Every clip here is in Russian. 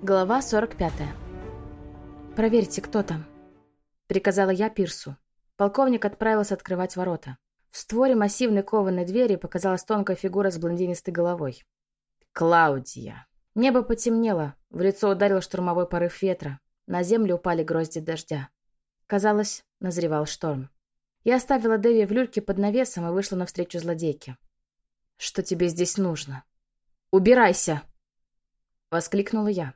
Глава 45. «Проверьте, кто там», — приказала я Пирсу. Полковник отправился открывать ворота. В створе массивной кованой двери показалась тонкая фигура с блондинистой головой. «Клаудия!» Небо потемнело, в лицо ударил штурмовой порыв ветра. На землю упали грозди дождя. Казалось, назревал шторм. Я оставила Дэви в люльке под навесом и вышла навстречу злодейке. «Что тебе здесь нужно?» «Убирайся!» — воскликнула я.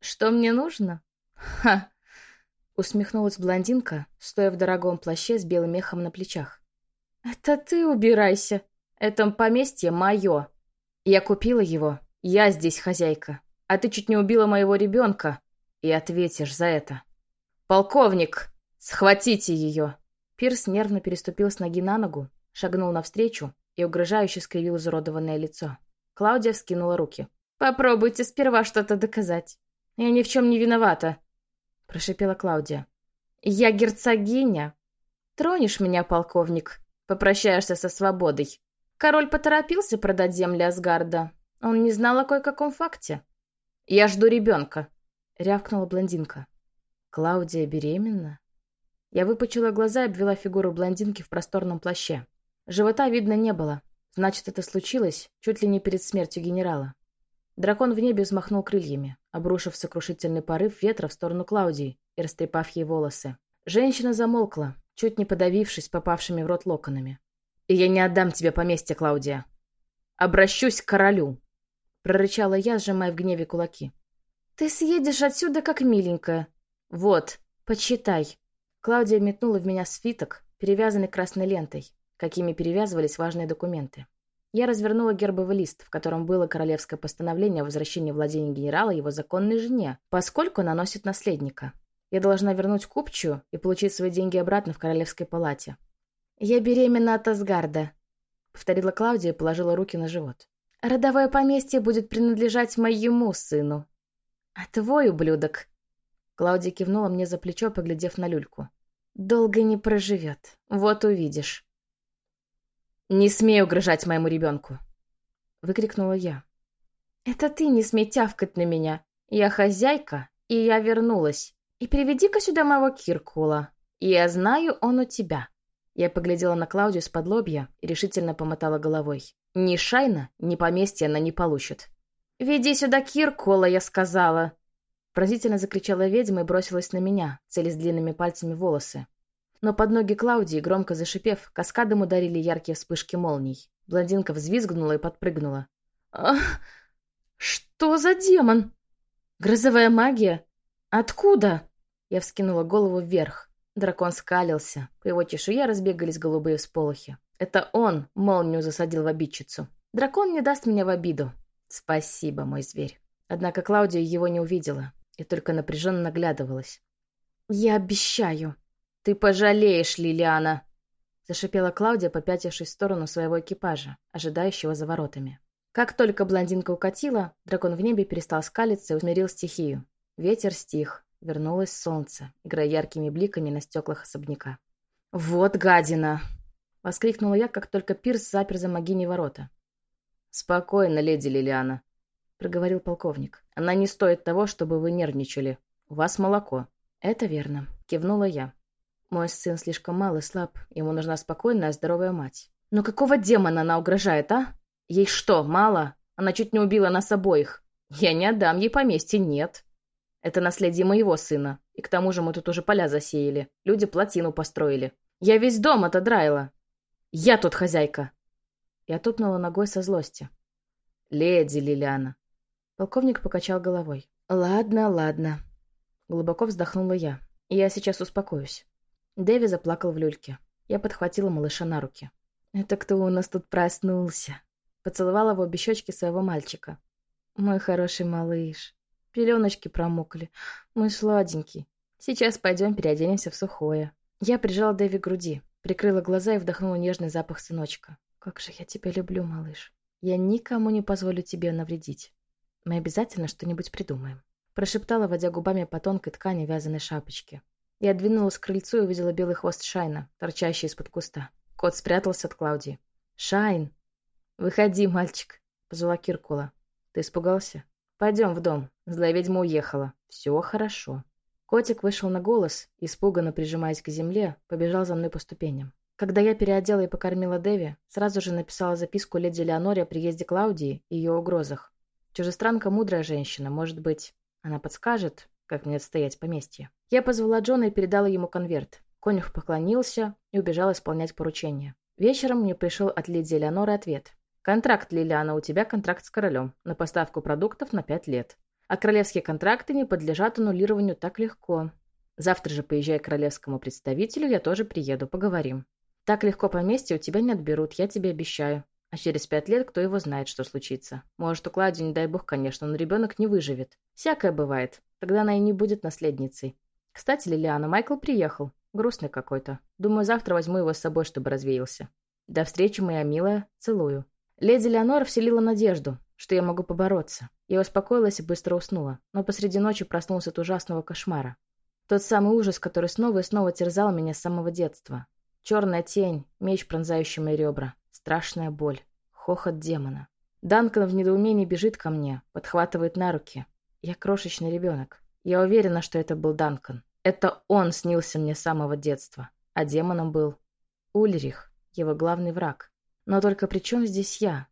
«Что мне нужно?» «Ха!» — усмехнулась блондинка, стоя в дорогом плаще с белым мехом на плечах. «Это ты убирайся! Это поместье мое! Я купила его, я здесь хозяйка, а ты чуть не убила моего ребенка, и ответишь за это!» «Полковник! Схватите ее!» Пирс нервно переступил с ноги на ногу, шагнул навстречу и угрожающе скривил изуродованное лицо. Клаудия вскинула руки. «Попробуйте сперва что-то доказать. «Я ни в чем не виновата», — прошипела Клаудия. «Я герцогиня. Тронешь меня, полковник, попрощаешься со свободой. Король поторопился продать земли Асгарда. Он не знал о кое-каком факте. Я жду ребенка», — рявкнула блондинка. «Клаудия беременна?» Я выпучила глаза и обвела фигуру блондинки в просторном плаще. Живота видно не было. Значит, это случилось чуть ли не перед смертью генерала. Дракон в небе взмахнул крыльями, обрушив сокрушительный порыв ветра в сторону Клаудии и растрепав ей волосы. Женщина замолкла, чуть не подавившись попавшими в рот локонами. «И я не отдам тебе поместье, Клаудия. Обращусь к королю!» Прорычала я, сжимая в гневе кулаки. «Ты съедешь отсюда, как миленькая. Вот, почитай». Клаудия метнула в меня свиток, перевязанный красной лентой, какими перевязывались важные документы. Я развернула гербовый лист, в котором было королевское постановление о возвращении владений генерала его законной жене, поскольку она носит наследника. Я должна вернуть купчую и получить свои деньги обратно в королевской палате. «Я беременна от Асгарда», — повторила Клаудия и положила руки на живот. «Родовое поместье будет принадлежать моему сыну». «А твой ублюдок?» Клаудия кивнула мне за плечо, поглядев на люльку. «Долго не проживет. Вот увидишь». «Не смей угрожать моему ребенку!» — выкрикнула я. «Это ты не смей тявкать на меня. Я хозяйка, и я вернулась. И приведи-ка сюда моего Киркула. Я знаю, он у тебя». Я поглядела на Клаудию с подлобья и решительно помотала головой. «Ни Шайна, ни поместья она не получит». «Веди сюда Киркула, я сказала!» Поразительно закричала ведьма и бросилась на меня, целясь длинными пальцами волосы. Но под ноги Клаудии, громко зашипев, каскадом ударили яркие вспышки молний. Блондинка взвизгнула и подпрыгнула. «Ах! Что за демон? Грозовая магия? Откуда?» Я вскинула голову вверх. Дракон скалился. По его чешуе разбегались голубые всполохи. Это он молнию засадил в обидчицу. Дракон не даст меня в обиду. Спасибо, мой зверь. Однако Клаудия его не увидела и только напряженно наглядывалась. «Я обещаю», «Ты пожалеешь, Лилиана!» Зашипела Клаудия, попятившись в сторону своего экипажа, ожидающего за воротами. Как только блондинка укатила, дракон в небе перестал скалиться и усмирил стихию. Ветер стих, вернулось солнце, играя яркими бликами на стеклах особняка. «Вот гадина!» — воскликнула я, как только Пирс запер за могиней ворота. «Спокойно, леди Лилиана», — проговорил полковник. «Она не стоит того, чтобы вы нервничали. У вас молоко». «Это верно», — кивнула я. Мой сын слишком мал и слаб, ему нужна спокойная, здоровая мать. Но какого демона она угрожает, а? Ей что, мало? Она чуть не убила нас обоих. Я не отдам ей поместье, нет. Это наследие моего сына. И к тому же мы тут уже поля засеяли. Люди плотину построили. Я весь дом отодраила. Я тут хозяйка. Я топнула ногой со злости. Леди Лилиана. Полковник покачал головой. Ладно, ладно. Глубоко вздохнула я. Я сейчас успокоюсь. Дэви заплакал в люльке. Я подхватила малыша на руки. «Это кто у нас тут проснулся?» Поцеловала в обе щечки своего мальчика. «Мой хороший малыш. Пеленочки промокли. Мой сладенький. Сейчас пойдем переоденемся в сухое». Я прижала Дэви к груди, прикрыла глаза и вдохнула нежный запах сыночка. «Как же я тебя люблю, малыш. Я никому не позволю тебе навредить. Мы обязательно что-нибудь придумаем», прошептала, водя губами по тонкой ткани вязаной шапочки. Я двинулась к крыльцу и увидела белый хвост Шайна, торчащий из-под куста. Кот спрятался от Клаудии. «Шайн!» «Выходи, мальчик!» — позвала Киркула. «Ты испугался?» Пойдем в дом. Злая ведьма уехала. Все хорошо». Котик вышел на голос, испуганно прижимаясь к земле, побежал за мной по ступеням. Когда я переодела и покормила Дэви, сразу же написала записку леди Леоноре о приезде Клаудии и ее угрозах. Чужестранка мудрая женщина, может быть, она подскажет, как мне отстоять поместье. Я позвала Джона и передала ему конверт. Конюх поклонился и убежал исполнять поручение. Вечером мне пришел от леди Леоноры ответ. «Контракт, Лилиана, у тебя контракт с королем на поставку продуктов на пять лет. А королевские контракты не подлежат аннулированию так легко. Завтра же поезжай к королевскому представителю, я тоже приеду, поговорим. Так легко поместье у тебя не отберут, я тебе обещаю. А через пять лет кто его знает, что случится. Может, у Клади, не дай бог, конечно, но ребенок не выживет. Всякое бывает. Тогда она и не будет наследницей. Кстати, Лилиана, Майкл приехал. Грустный какой-то. Думаю, завтра возьму его с собой, чтобы развеялся. До встречи, моя милая. Целую. Леди Леонора вселила надежду, что я могу побороться. Я успокоилась и быстро уснула, но посреди ночи проснулся от ужасного кошмара. Тот самый ужас, который снова и снова терзал меня с самого детства. Черная тень, меч, пронзающий мои ребра. Страшная боль. Хохот демона. Данкан в недоумении бежит ко мне, подхватывает на руки. Я крошечный ребенок. Я уверена, что это был Данкан. Это он снился мне с самого детства. А демоном был Ульрих, его главный враг. Но только при чем здесь я?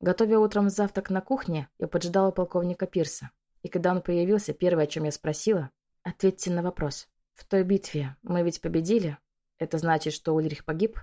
Готовя утром завтрак на кухне, я поджидала полковника Пирса. И когда он появился, первое, о чем я спросила, ответьте на вопрос. В той битве мы ведь победили? Это значит, что Ульрих погиб?